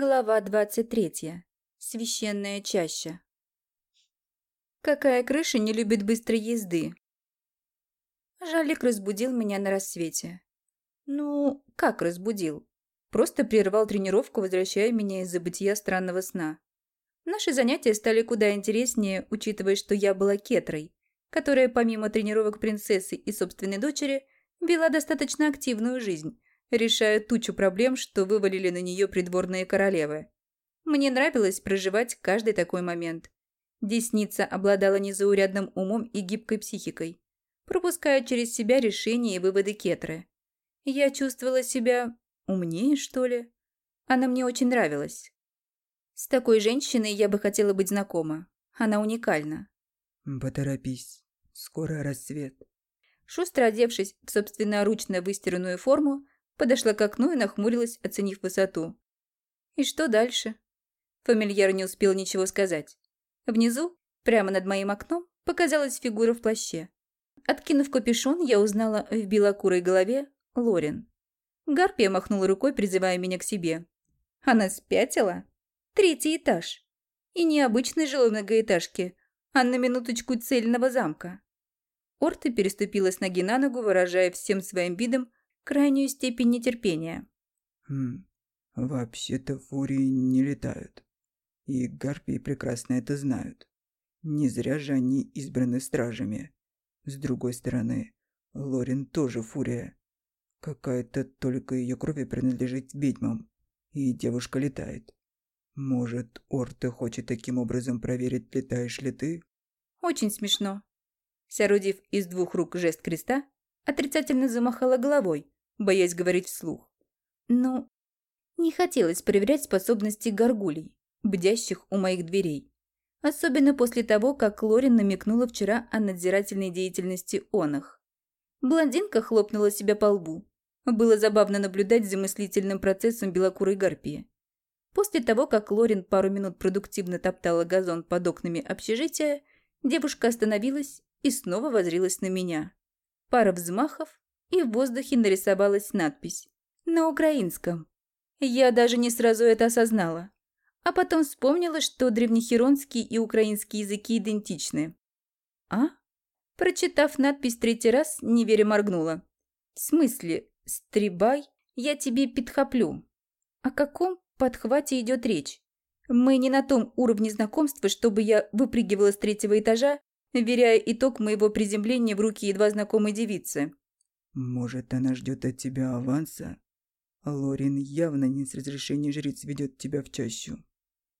Глава 23. Священная чаща. Какая крыша не любит быстрой езды? Жалик разбудил меня на рассвете. Ну, как разбудил? Просто прервал тренировку, возвращая меня из забытия странного сна. Наши занятия стали куда интереснее, учитывая, что я была кетрой, которая помимо тренировок принцессы и собственной дочери вела достаточно активную жизнь, решая тучу проблем, что вывалили на нее придворные королевы. Мне нравилось проживать каждый такой момент. Десница обладала незаурядным умом и гибкой психикой, пропуская через себя решения и выводы Кетры. Я чувствовала себя умнее, что ли? Она мне очень нравилась. С такой женщиной я бы хотела быть знакома. Она уникальна. «Поторопись, скоро рассвет». Шустро одевшись в собственноручно выстиранную форму, Подошла к окну и нахмурилась, оценив высоту. И что дальше? Фамильяр не успел ничего сказать. Внизу, прямо над моим окном, показалась фигура в плаще. Откинув капюшон, я узнала в белокурой голове Лорин. Гарпия махнула рукой, призывая меня к себе. Она спятила? Третий этаж. И не обычной жилой многоэтажки, а на минуточку цельного замка. Орта переступила с ноги на ногу, выражая всем своим видом крайнюю степень нетерпения. Хм, вообще-то фурии не летают. И гарпии прекрасно это знают. Не зря же они избраны стражами. С другой стороны, Лорин тоже фурия. Какая-то только ее крови принадлежит ведьмам. И девушка летает. Может, Орта хочет таким образом проверить, летаешь ли ты? Очень смешно. Соорудив из двух рук жест креста, отрицательно замахала головой, боясь говорить вслух. Ну, не хотелось проверять способности горгулей, бдящих у моих дверей. Особенно после того, как Лорин намекнула вчера о надзирательной деятельности онах. Блондинка хлопнула себя по лбу. Было забавно наблюдать за мыслительным процессом белокурой гарпии. После того, как Лорин пару минут продуктивно топтала газон под окнами общежития, девушка остановилась и снова возрилась на меня. Пара взмахов, и в воздухе нарисовалась надпись. На украинском. Я даже не сразу это осознала. А потом вспомнила, что древнехиронский и украинский языки идентичны. А? Прочитав надпись третий раз, неверя моргнула. В смысле, стрибай, я тебе подхоплю. О каком подхвате идет речь? Мы не на том уровне знакомства, чтобы я выпрыгивала с третьего этажа, веряя итог моего приземления в руки едва знакомой девицы. Может, она ждет от тебя аванса? Лорин явно не с разрешения жриц ведет тебя в чащу.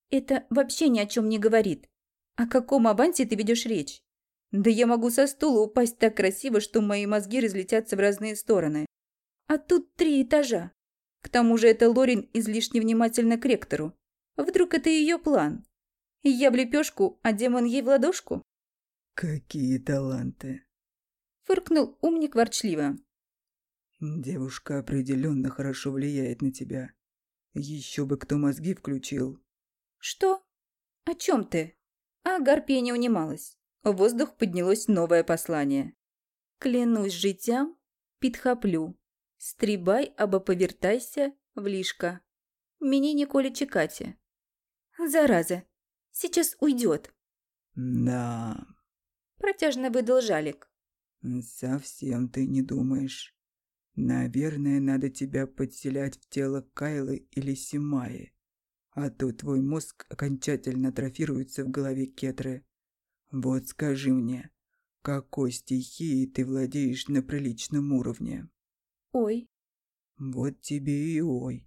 Это вообще ни о чем не говорит. О каком авансе ты ведешь речь? Да я могу со стула упасть так красиво, что мои мозги разлетятся в разные стороны. А тут три этажа. К тому же это Лорин излишне внимательна к ректору. Вдруг это ее план? Я в лепешку, а демон ей в ладошку? Какие таланты. Фыркнул умник ворчливо. Девушка определенно хорошо влияет на тебя. Еще бы кто мозги включил. Что? О чем ты? А Гарпия не унималась. В воздух поднялось новое послание. Клянусь життям, підхоплю. Стрибай, або повертайся в лишка. Мені ніколи чекати. Зараза, сейчас уйдет. Да. Протяжно выдал Жалик. Совсем ты не думаешь. Наверное, надо тебя подселять в тело Кайлы или Симаи. А то твой мозг окончательно атрофируется в голове Кетры. Вот скажи мне, какой стихией ты владеешь на приличном уровне? Ой. Вот тебе и ой.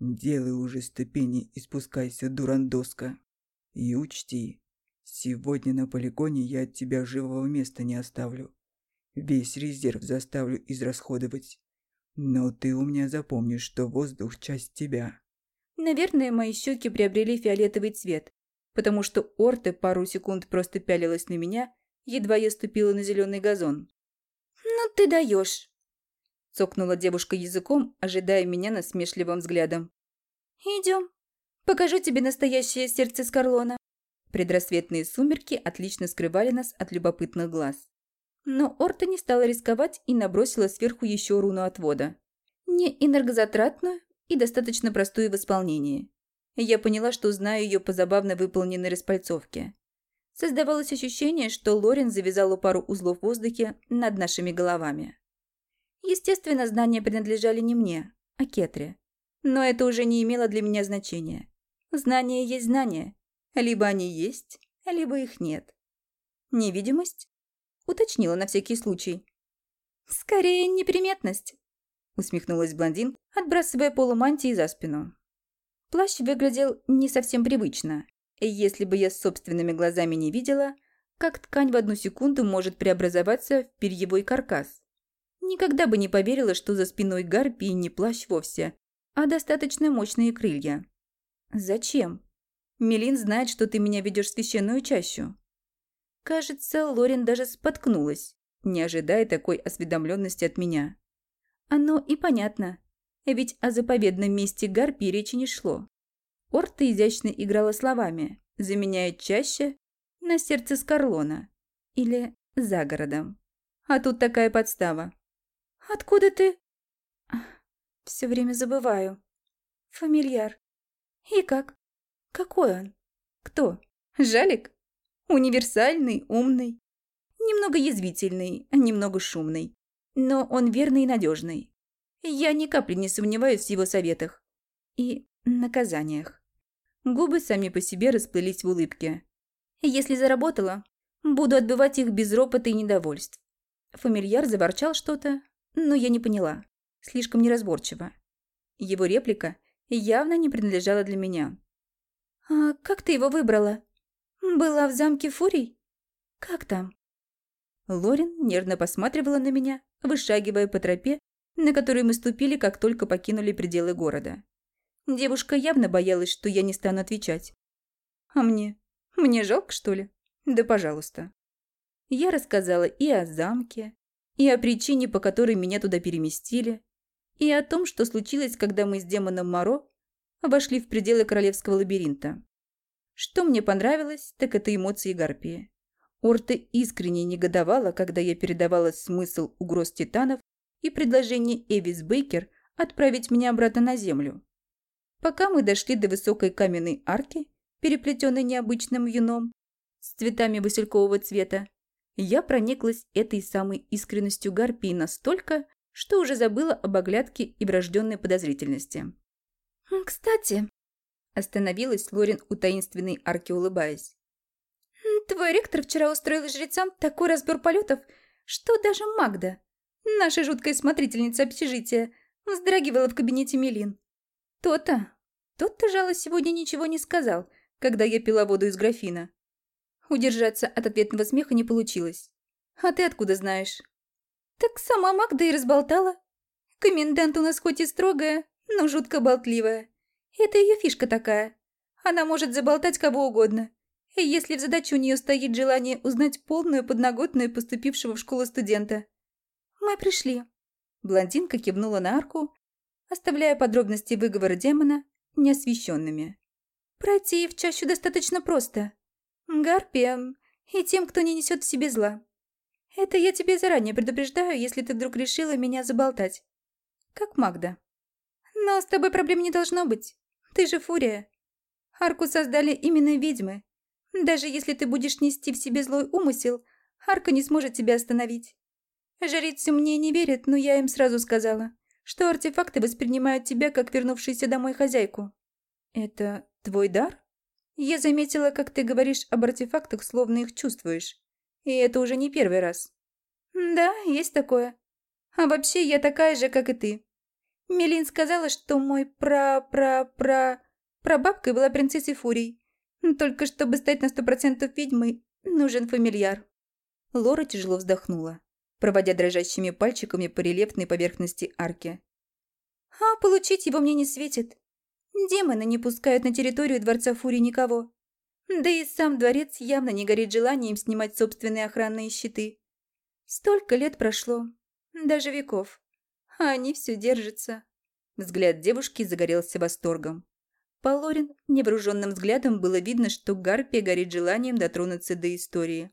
Делай уже ступени и спускайся, дурандоска. И учти, сегодня на полигоне я от тебя живого места не оставлю. Весь резерв заставлю израсходовать. Но ты у меня запомнишь, что воздух – часть тебя. Наверное, мои щеки приобрели фиолетовый цвет, потому что Орте пару секунд просто пялилась на меня, едва я ступила на зеленый газон. «Ну ты даешь!» – цокнула девушка языком, ожидая меня насмешливым взглядом. «Идем. Покажу тебе настоящее сердце Скорлона». Предрассветные сумерки отлично скрывали нас от любопытных глаз. Но Орта не стала рисковать и набросила сверху еще руну отвода. Не энергозатратную и достаточно простую в исполнении. Я поняла, что знаю ее по забавно выполненной распальцовке. Создавалось ощущение, что Лорен завязала пару узлов в воздухе над нашими головами. Естественно, знания принадлежали не мне, а Кетре. Но это уже не имело для меня значения. Знания есть знания. Либо они есть, либо их нет. Невидимость? Уточнила на всякий случай. «Скорее, неприметность», — усмехнулась блондин, отбрасывая полумантии за спину. Плащ выглядел не совсем привычно. Если бы я собственными глазами не видела, как ткань в одну секунду может преобразоваться в перьевой каркас. Никогда бы не поверила, что за спиной гарпии не плащ вовсе, а достаточно мощные крылья. Зачем? Мелин знает, что ты меня ведешь в священную чащу. Кажется, Лорин даже споткнулась, не ожидая такой осведомленности от меня. Оно и понятно, ведь о заповедном месте гарпии речи не шло. Орта изящно играла словами, заменяя чаще на сердце Скорлона или за городом. А тут такая подстава. «Откуда ты?» «Все время забываю. Фамильяр. И как? Какой он? Кто? Жалик? Универсальный, умный. Немного язвительный, немного шумный. Но он верный и надежный. Я ни капли не сомневаюсь в его советах. И наказаниях. Губы сами по себе расплылись в улыбке. Если заработала, буду отбывать их без ропота и недовольств. Фамильяр заворчал что-то, но я не поняла. Слишком неразборчиво. Его реплика явно не принадлежала для меня. «А как ты его выбрала? Была в замке Фурий? Как там?» Лорин нервно посматривала на меня, вышагивая по тропе, на которой мы ступили, как только покинули пределы города. Девушка явно боялась, что я не стану отвечать. «А мне? Мне жалко, что ли? Да пожалуйста». Я рассказала и о замке, и о причине, по которой меня туда переместили, и о том, что случилось, когда мы с демоном Моро вошли в пределы королевского лабиринта. Что мне понравилось, так это эмоции Гарпии. Орта искренне негодовала, когда я передавала смысл угроз титанов и предложение Эвис Бейкер отправить меня обратно на землю. Пока мы дошли до высокой каменной арки, переплетенной необычным юном, с цветами василькового цвета, я прониклась этой самой искренностью Гарпии настолько, что уже забыла об оглядке и врожденной подозрительности. «Кстати», – остановилась Лорин у таинственной арки, улыбаясь. «Твой ректор вчера устроил жрецам такой разбор полетов, что даже Магда, наша жуткая смотрительница общежития, вздрагивала в кабинете Мелин. То-то, тот-то, жало, сегодня ничего не сказал, когда я пила воду из графина. Удержаться от ответного смеха не получилось. А ты откуда знаешь? Так сама Магда и разболтала. Комендант у нас хоть и строгая, но жутко болтливая. Это ее фишка такая. Она может заболтать кого угодно. И если в задаче у нее стоит желание узнать полную подноготную поступившего в школу студента. Мы пришли. Блондинка кивнула на арку, оставляя подробности выговора демона неосвещенными. Пройти в чащу достаточно просто. Гарпиям и тем, кто не несет в себе зла. Это я тебе заранее предупреждаю, если ты вдруг решила меня заболтать. Как Магда. Но с тобой проблем не должно быть. Ты же фурия. Арку создали именно ведьмы. Даже если ты будешь нести в себе злой умысел, Арка не сможет тебя остановить. Жрицы мне не верят, но я им сразу сказала, что артефакты воспринимают тебя как вернувшуюся домой хозяйку. Это твой дар? Я заметила, как ты говоришь об артефактах, словно их чувствуешь. И это уже не первый раз. Да, есть такое. А вообще я такая же, как и ты. Мелин сказала, что мой пра-пра-пра... Прабабкой была принцессой Фурий. Только чтобы стать на сто процентов ведьмой, нужен фамильяр. Лора тяжело вздохнула, проводя дрожащими пальчиками по рельефной поверхности арки. А получить его мне не светит. Демоны не пускают на территорию Дворца Фурии никого. Да и сам дворец явно не горит желанием снимать собственные охранные щиты. Столько лет прошло, даже веков, а они все держатся. Взгляд девушки загорелся восторгом. По Лорин невооруженным взглядом было видно, что Гарпия горит желанием дотронуться до истории.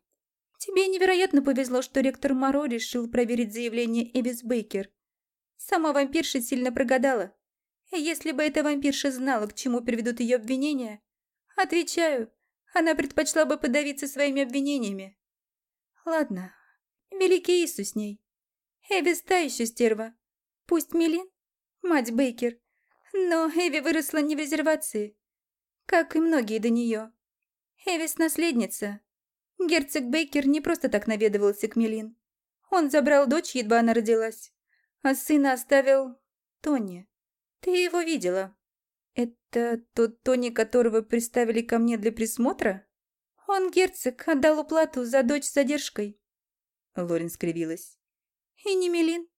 «Тебе невероятно повезло, что ректор Моро решил проверить заявление Эвис Бейкер. Сама вампирша сильно прогадала. Если бы эта вампирша знала, к чему приведут ее обвинения, отвечаю, она предпочла бы подавиться своими обвинениями. Ладно, великий Иисус с ней. Эви та еще стерва. Пусть Милин, мать Бейкер, но Эви выросла не в резервации, как и многие до нее. Эвис наследница. Герцог Бейкер не просто так наведывался к Милин. Он забрал дочь, едва она родилась, а сына оставил Тони. Ты его видела. Это тот Тони, которого приставили ко мне для присмотра? Он, герцог, отдал уплату за дочь с задержкой. Лорен скривилась. И не Мелин.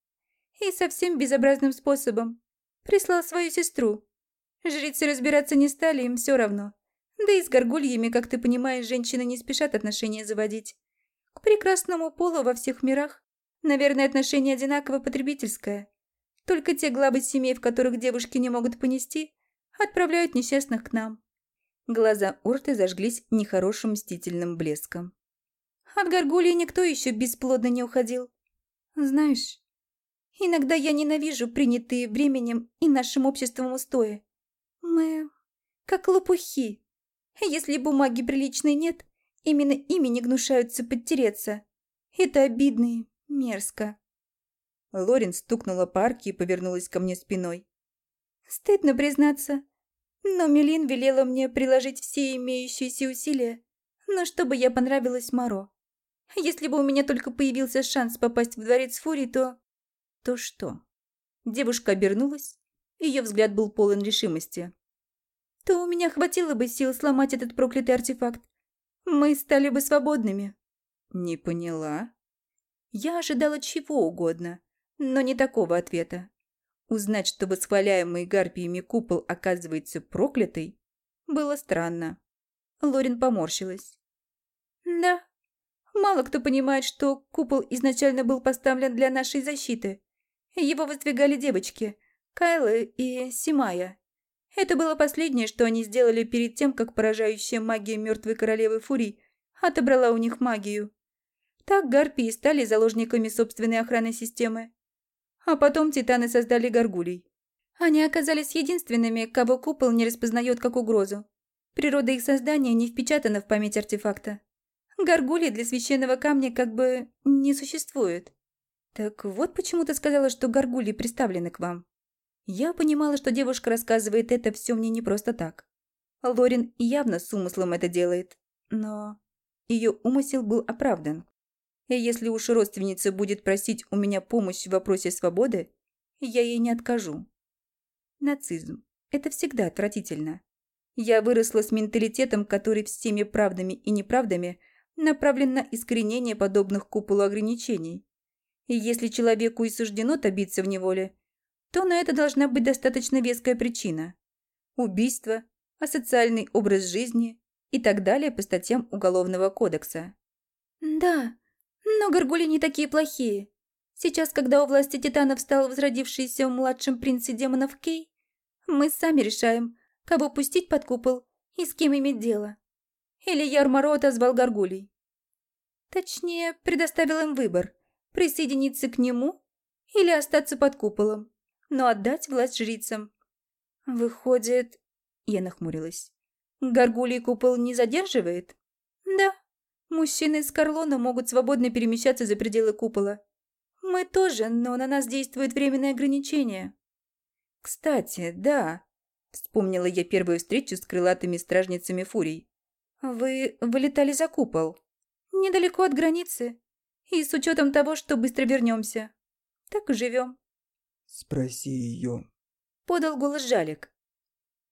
И совсем безобразным способом. Прислал свою сестру. Жрицы разбираться не стали, им все равно. Да и с горгульями, как ты понимаешь, женщины не спешат отношения заводить. К прекрасному полу во всех мирах, наверное, отношение одинаково потребительское. Только те главы семей, в которых девушки не могут понести, отправляют несчастных к нам. Глаза Орты зажглись нехорошим мстительным блеском. От горгулии никто еще бесплодно не уходил. Знаешь, иногда я ненавижу принятые временем и нашим обществом устои. Мы как лопухи. Если бумаги приличной нет, именно ими не гнушаются подтереться. Это обидно и мерзко. Лорен стукнула по арке и повернулась ко мне спиной. Стыдно признаться, но Мелин велела мне приложить все имеющиеся усилия, но чтобы я понравилась Моро. Если бы у меня только появился шанс попасть в дворец Фурии, то... То что? Девушка обернулась, ее взгляд был полон решимости. То у меня хватило бы сил сломать этот проклятый артефакт. Мы стали бы свободными. Не поняла. Я ожидала чего угодно, но не такого ответа. Узнать, что восхваляемый гарпиями купол оказывается проклятый, было странно. Лорин поморщилась. «Да, мало кто понимает, что купол изначально был поставлен для нашей защиты. Его воздвигали девочки, Кайла и Симая. Это было последнее, что они сделали перед тем, как поражающая магия мертвой королевы Фурий отобрала у них магию. Так гарпии стали заложниками собственной охранной системы. А потом титаны создали горгулей. Они оказались единственными, кого купол не распознает как угрозу. Природа их создания не впечатана в память артефакта. Горгулей для священного камня как бы не существует. Так вот почему ты сказала, что горгулии приставлены к вам. Я понимала, что девушка рассказывает это все мне не просто так. Лорин явно с умыслом это делает, но ее умысел был оправдан. И если уж родственница будет просить у меня помощь в вопросе свободы, я ей не откажу. Нацизм. Это всегда отвратительно. Я выросла с менталитетом, который всеми правдами и неправдами направлен на искоренение подобных куполу ограничений. И если человеку и суждено добиться в неволе, то на это должна быть достаточно веская причина. Убийство, асоциальный образ жизни и так далее по статьям Уголовного кодекса. Да, но горгули не такие плохие. Сейчас, когда у власти титанов стал возродившийся младшим принце демонов Кей, мы сами решаем, кого пустить под купол и с кем иметь дело. Или Ярмаро отозвал горгулей. Точнее, предоставил им выбор – присоединиться к нему или остаться под куполом, но отдать власть жрицам. Выходит, я нахмурилась. Горгулий купол не задерживает? Да, Мужчины из Карлона могут свободно перемещаться за пределы купола. Мы тоже, но на нас действует временное ограничение. Кстати, да, вспомнила я первую встречу с крылатыми стражницами фурий. Вы вылетали за купол. Недалеко от границы. И с учетом того, что быстро вернемся. Так и живем. Спроси ее. Подал голос Жалик.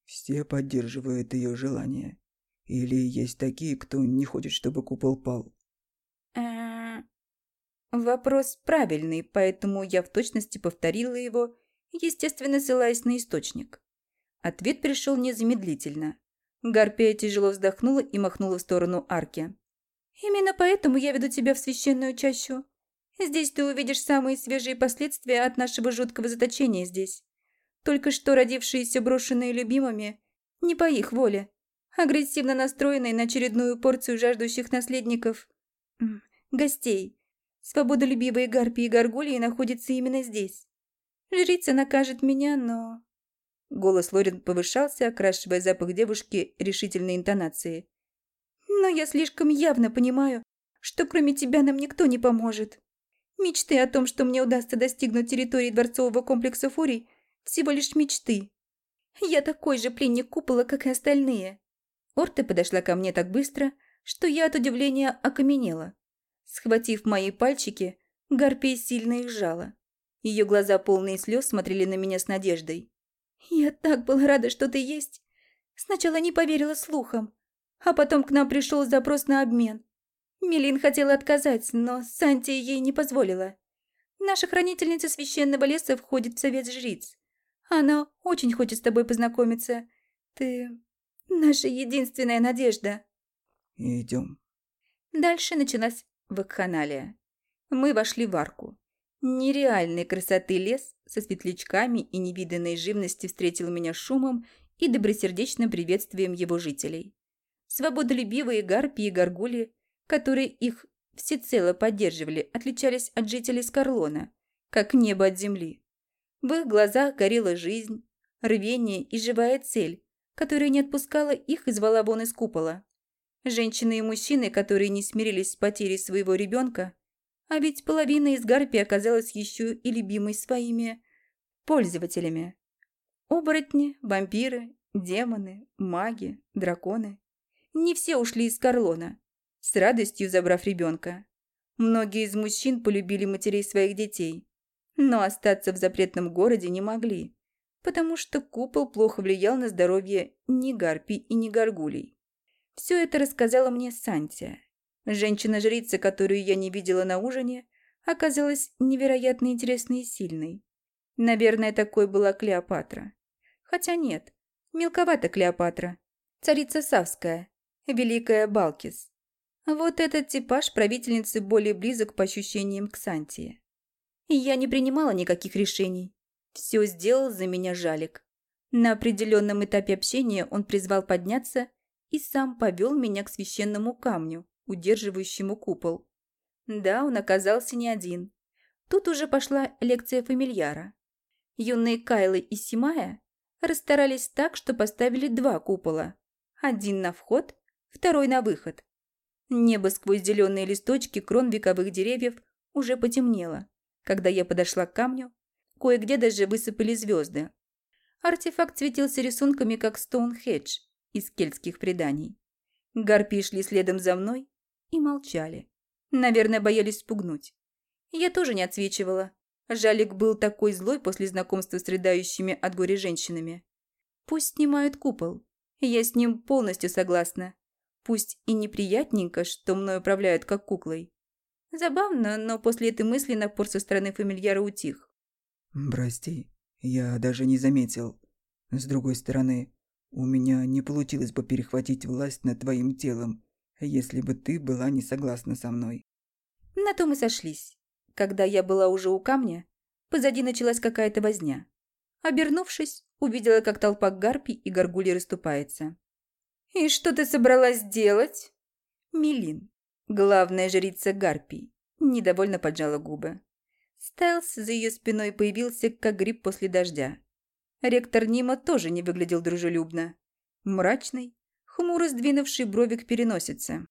Все поддерживают ее желание. Или есть такие, кто не хочет, чтобы купол пал? Э, вопрос правильный, поэтому я в точности повторила его, естественно, ссылаясь на источник. Ответ пришел незамедлительно. Гарпия тяжело вздохнула и махнула в сторону арки. «Именно поэтому я веду тебя в священную чащу. Здесь ты увидишь самые свежие последствия от нашего жуткого заточения здесь. Только что родившиеся брошенные любимыми, не по их воле, агрессивно настроенной на очередную порцию жаждущих наследников... гостей. Свободолюбивые гарпии и горгульи находятся именно здесь. Жрица накажет меня, но... Голос Лорин повышался, окрашивая запах девушки решительной интонации. «Но я слишком явно понимаю, что кроме тебя нам никто не поможет. Мечты о том, что мне удастся достигнуть территории дворцового комплекса Фурий, всего лишь мечты. Я такой же пленник купола, как и остальные». Орте подошла ко мне так быстро, что я от удивления окаменела. Схватив мои пальчики, Гарпия сильно их сжала. Ее глаза, полные слез, смотрели на меня с надеждой. «Я так была рада, что ты есть. Сначала не поверила слухам, а потом к нам пришел запрос на обмен. Мелин хотела отказать, но Санти ей не позволила. Наша хранительница священного леса входит в совет жриц. Она очень хочет с тобой познакомиться. Ты наша единственная надежда». «Идем». Дальше началась вакханалия. Мы вошли в арку. Нереальной красоты лес со светлячками и невиданной живности встретил меня шумом и добросердечным приветствием его жителей. Свободолюбивые гарпии и горгули, которые их всецело поддерживали, отличались от жителей Скорлона, как небо от земли. В их глазах горела жизнь, рвение и живая цель, которая не отпускала их и звала вон из купола. Женщины и мужчины, которые не смирились с потерей своего ребенка, а ведь половина из гарпий оказалась еще и любимой своими пользователями. Оборотни, вампиры, демоны, маги, драконы. Не все ушли из Карлона, с радостью забрав ребенка. Многие из мужчин полюбили матерей своих детей, но остаться в запретном городе не могли, потому что купол плохо влиял на здоровье ни гарпий и ни горгулей. Все это рассказала мне Сантия, Женщина-жрица, которую я не видела на ужине, оказалась невероятно интересной и сильной. Наверное, такой была Клеопатра. Хотя нет, мелковата Клеопатра. Царица Савская, Великая Балкис. Вот этот типаж правительницы более близок по ощущениям к Сантии. Я не принимала никаких решений. Все сделал за меня Жалик. На определенном этапе общения он призвал подняться и сам повел меня к священному камню, удерживающему купол. Да, он оказался не один. Тут уже пошла лекция фамильяра. Юные Кайлы и Симая расстарались так, что поставили два купола. Один на вход, второй на выход. Небо сквозь зеленые листочки крон вековых деревьев уже потемнело. Когда я подошла к камню, кое-где даже высыпали звезды. Артефакт светился рисунками, как Стоунхедж из кельтских преданий. Гарпии шли следом за мной, и молчали. Наверное, боялись спугнуть. Я тоже не отсвечивала. Жалик был такой злой после знакомства с рыдающими от горя женщинами. Пусть снимают купол. Я с ним полностью согласна. Пусть и неприятненько, что мной управляют как куклой. Забавно, но после этой мысли напор со стороны фамильяра утих. «Прости, я даже не заметил. С другой стороны, у меня не получилось бы перехватить власть над твоим телом если бы ты была не согласна со мной». На то мы сошлись. Когда я была уже у камня, позади началась какая-то возня. Обернувшись, увидела, как толпа гарпий и горгулей расступается. «И что ты собралась делать?» Милин, главная жрица гарпий, недовольно поджала губы. Стайлс за ее спиной появился, как гриб после дождя. Ректор Нима тоже не выглядел дружелюбно. Мрачный, хмуро сдвинувший брови к переносице.